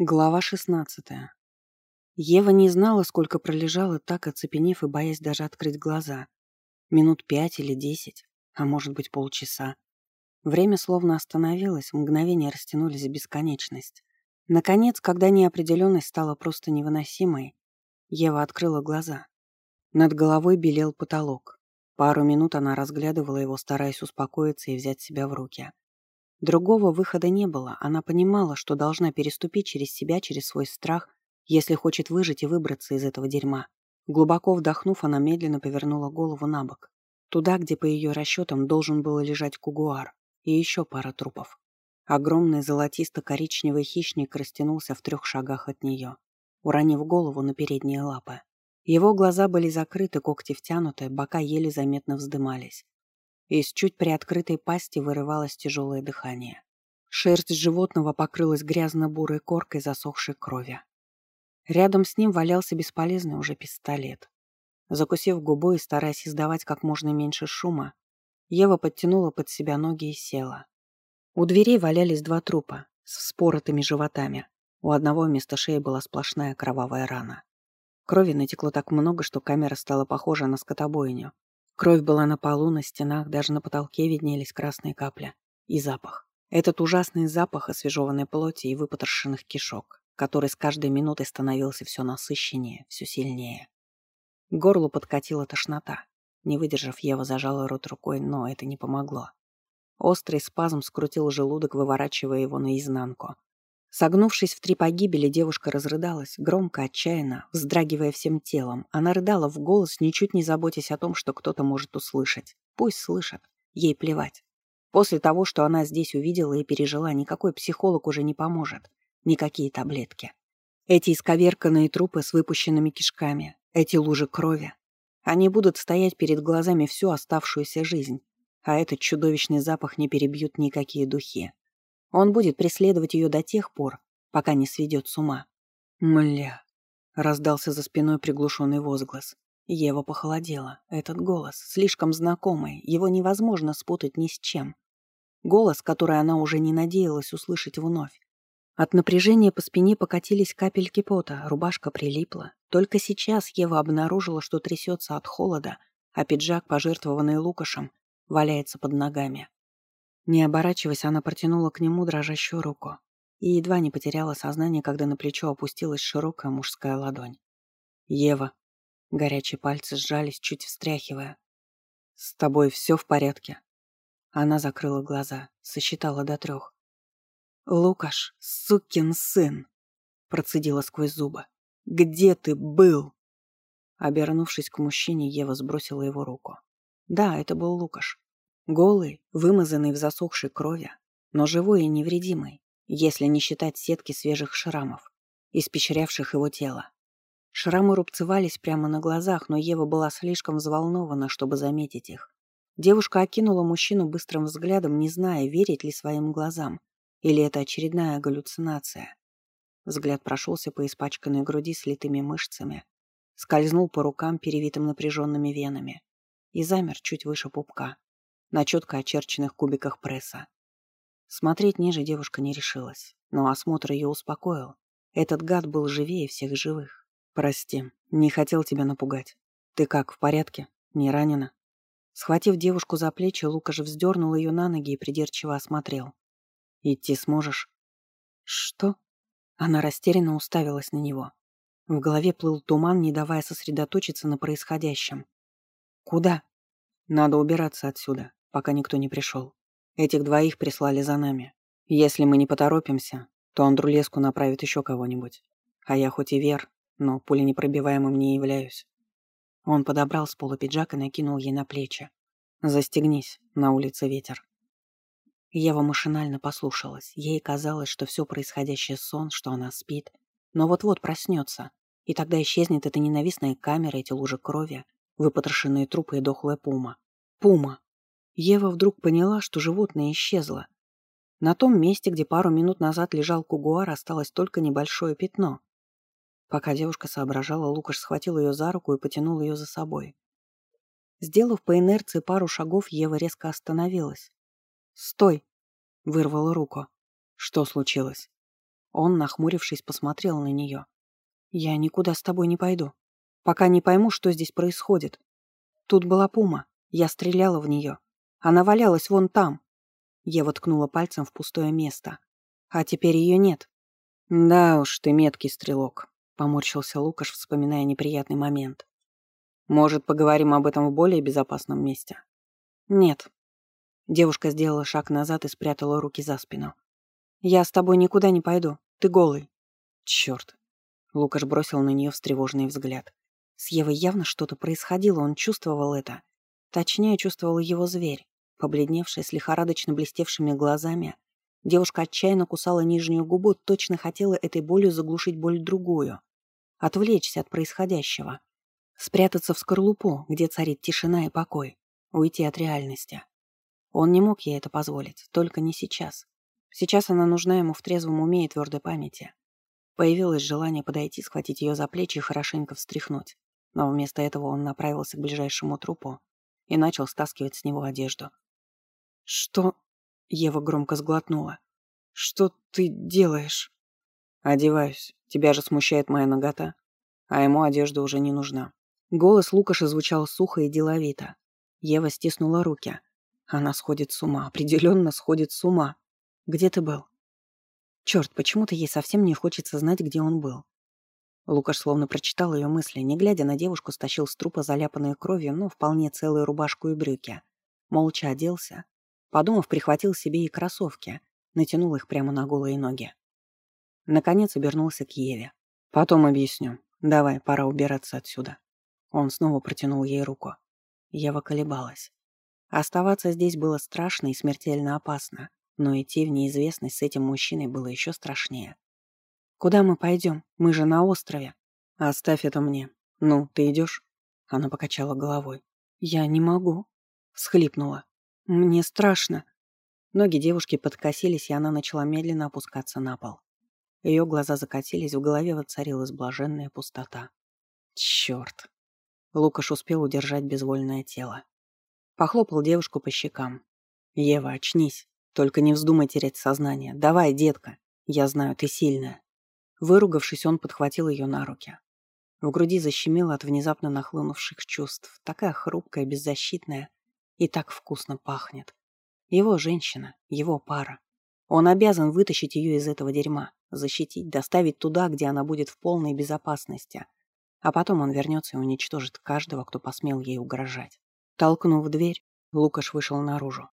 Глава 16. Ева не знала, сколько пролежала, так оцепенев и боясь даже открыть глаза. Минут пять или десять, а может быть полчаса. Время словно остановилось, мгновения растянулись в бесконечность. Наконец, когда неопределенность стала просто невыносимой, Ева открыла глаза. Над головой белел потолок. Пару минут она разглядывала его, стараясь успокоиться и взять себя в руки. Другого выхода не было, она понимала, что должна переступить через себя, через свой страх, если хочет выжить и выбраться из этого дерьма. Глубоко вдохнув, она медленно повернула голову на бок. Туда, где по ее расчетам должен был лежать кугуар и еще пара трупов. Огромный золотисто-коричневый хищник растянулся в трех шагах от нее, уронив голову на передние лапы. Его глаза были закрыты, когти втянуты, бока еле заметно вздымались. Из чуть приоткрытой пасти вырывалось тяжелое дыхание. Шерсть животного покрылась грязно-бурой коркой засохшей крови. Рядом с ним валялся бесполезный уже пистолет. Закусив губой и стараясь издавать как можно меньше шума, Ева подтянула под себя ноги и села. У дверей валялись два трупа с вспоротыми животами. У одного вместо шеи была сплошная кровавая рана. Крови натекло так много, что камера стала похожа на скотобойню, Кровь была на полу, на стенах, даже на потолке виднелись красные капли. И запах. Этот ужасный запах освежеванной плоти и выпотрошенных кишок, который с каждой минутой становился все насыщеннее, все сильнее. К горлу подкатила тошнота. Не выдержав, Ева зажала рот рукой, но это не помогло. Острый спазм скрутил желудок, выворачивая его наизнанку. Согнувшись в три погибели, девушка разрыдалась, громко, отчаянно, вздрагивая всем телом. Она рыдала в голос, ничуть не заботясь о том, что кто-то может услышать. Пусть слышат. Ей плевать. После того, что она здесь увидела и пережила, никакой психолог уже не поможет. Никакие таблетки. Эти исковерканные трупы с выпущенными кишками, эти лужи крови. Они будут стоять перед глазами всю оставшуюся жизнь, а этот чудовищный запах не перебьют никакие духи. Он будет преследовать ее до тех пор, пока не сведет с ума. «Мля!» — раздался за спиной приглушенный возглас. Ева похолодела. Этот голос, слишком знакомый, его невозможно спутать ни с чем. Голос, который она уже не надеялась услышать вновь. От напряжения по спине покатились капельки пота, рубашка прилипла. Только сейчас Ева обнаружила, что трясется от холода, а пиджак, пожертвованный Лукашем, валяется под ногами. Не оборачиваясь, она протянула к нему дрожащую руку и едва не потеряла сознание, когда на плечо опустилась широкая мужская ладонь. «Ева». Горячие пальцы сжались, чуть встряхивая. «С тобой все в порядке?» Она закрыла глаза, сосчитала до трех. «Лукаш, сукин сын!» Процедила сквозь зубы. «Где ты был?» Обернувшись к мужчине, Ева сбросила его руку. Да, это был Лукаш. Голый, вымазанный в засохшей крови, но живой и невредимый, если не считать сетки свежих шрамов, испещрявших его тело. Шрамы рубцевались прямо на глазах, но Ева была слишком взволнована, чтобы заметить их. Девушка окинула мужчину быстрым взглядом, не зная, верить ли своим глазам, или это очередная галлюцинация. Взгляд прошелся по испачканной груди с литыми мышцами, скользнул по рукам, перевитым напряженными венами, и замер чуть выше пупка на четко очерченных кубиках пресса. Смотреть ниже девушка не решилась, но осмотр ее успокоил. Этот гад был живее всех живых. «Прости, не хотел тебя напугать. Ты как, в порядке? Не ранена?» Схватив девушку за плечи, Лукаш вздернул ее на ноги и придирчиво осмотрел. «Идти сможешь?» «Что?» Она растерянно уставилась на него. В голове плыл туман, не давая сосредоточиться на происходящем. «Куда?» «Надо убираться отсюда пока никто не пришел. Этих двоих прислали за нами. Если мы не поторопимся, то Андрулеску направит еще кого-нибудь. А я хоть и вер, но пуленепробиваемым не являюсь. Он подобрал с пола пиджак и накинул ей на плечи. «Застегнись, на улице ветер». Ева машинально послушалась. Ей казалось, что все происходящее сон, что она спит. Но вот-вот проснется, и тогда исчезнет эта ненавистная камера, эти лужи крови, выпотрошенные трупы и дохлая пума. Пума! Ева вдруг поняла, что животное исчезло. На том месте, где пару минут назад лежал кугуар, осталось только небольшое пятно. Пока девушка соображала, Лукаш схватил ее за руку и потянул ее за собой. Сделав по инерции пару шагов, Ева резко остановилась. «Стой!» — вырвала руку. «Что случилось?» Он, нахмурившись, посмотрел на нее. «Я никуда с тобой не пойду, пока не пойму, что здесь происходит. Тут была пума, я стреляла в нее. Она валялась вон там». Ева ткнула пальцем в пустое место. «А теперь ее нет». «Да уж, ты меткий стрелок», — поморщился Лукаш, вспоминая неприятный момент. «Может, поговорим об этом в более безопасном месте?» «Нет». Девушка сделала шаг назад и спрятала руки за спину. «Я с тобой никуда не пойду. Ты голый». «Черт». Лукаш бросил на нее встревоженный взгляд. С Евой явно что-то происходило, он чувствовал это. Точнее, чувствовал его зверь. Побледневшая, с лихорадочно блестевшими глазами, девушка отчаянно кусала нижнюю губу, точно хотела этой болью заглушить боль другую. Отвлечься от происходящего. Спрятаться в скорлупу, где царит тишина и покой. Уйти от реальности. Он не мог ей это позволить, только не сейчас. Сейчас она нужна ему в трезвом уме и твердой памяти. Появилось желание подойти, схватить ее за плечи и хорошенько встряхнуть. Но вместо этого он направился к ближайшему трупу и начал стаскивать с него одежду. «Что?» — Ева громко сглотнула. «Что ты делаешь?» «Одеваюсь. Тебя же смущает моя нагота. А ему одежда уже не нужна». Голос Лукаша звучал сухо и деловито. Ева стиснула руки. Она сходит с ума, определенно сходит с ума. Где ты был? Черт, почему-то ей совсем не хочется знать, где он был. Лукаш словно прочитал ее мысли, не глядя на девушку, стащил с трупа заляпанную кровью, но вполне целую рубашку и брюки. Молча оделся. Подумав, прихватил себе и кроссовки, натянул их прямо на голые ноги. Наконец обернулся к Еве. «Потом объясню. Давай, пора убираться отсюда». Он снова протянул ей руку. Ева колебалась. Оставаться здесь было страшно и смертельно опасно. Но идти в неизвестность с этим мужчиной было еще страшнее. «Куда мы пойдем? Мы же на острове». «Оставь это мне. Ну, ты идешь?» Она покачала головой. «Я не могу», — всхлипнула. «Мне страшно». Ноги девушки подкосились, и она начала медленно опускаться на пол. Ее глаза закатились, в голове воцарилась блаженная пустота. Черт! Лукаш успел удержать безвольное тело. Похлопал девушку по щекам. «Ева, очнись!» Только не вздумай терять сознание. Давай, детка. Я знаю, ты сильная. Выругавшись, он подхватил ее на руки. В груди защемило от внезапно нахлынувших чувств. Такая хрупкая, беззащитная. И так вкусно пахнет. Его женщина, его пара. Он обязан вытащить ее из этого дерьма, защитить, доставить туда, где она будет в полной безопасности. А потом он вернется и уничтожит каждого, кто посмел ей угрожать. Толкнув дверь, Лукаш вышел наружу.